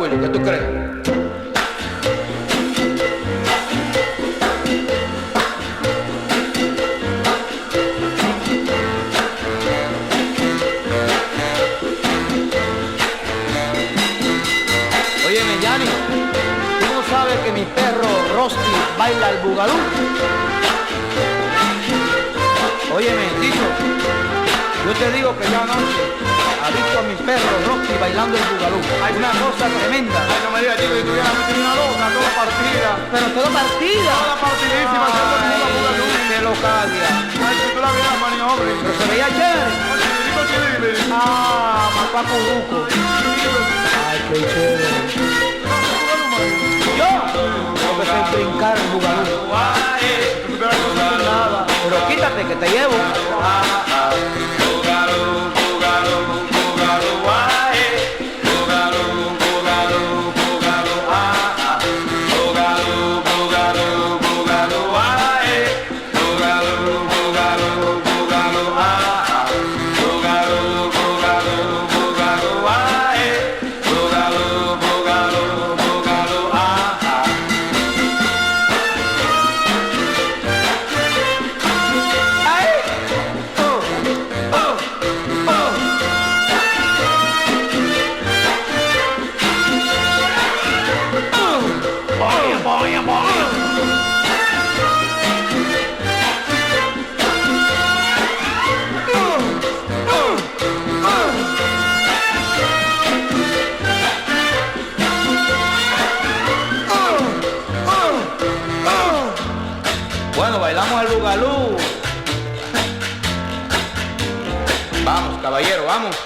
Willy, ¿qué tú crees? Óyeme, Yanni, ¿tú no sabes que mi perro Rosti baila el bugalú? Óyeme, Tito, yo te digo que ya anoche ha visto a mi perro Rosti bailando el bugalú. Hay una cosa tremenda. Ay, no me digas, chico, que tú vienes a meter una loca, toda partida. Pero todo partida. Toda partidísima, haciendo el mundo bugalú. Qué locadia. Ay, si tú la vieras, maniobra. Pero se veía chévere. Ah, mapaco ruco. Ay, qué chévere. Yo, que sé brincar el bugalú. A. Pero quítate que te llevo. Bueno, bailamos el bugalú. Vamos, caballero, vamos.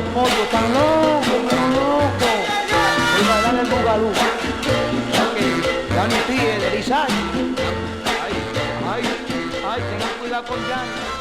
Los pollos tan locos, pero locos. A bailar el bugalú. Ya que Yanni Pi es de Lizay. Ay, ay, ay, tengan cuidado con Yanni.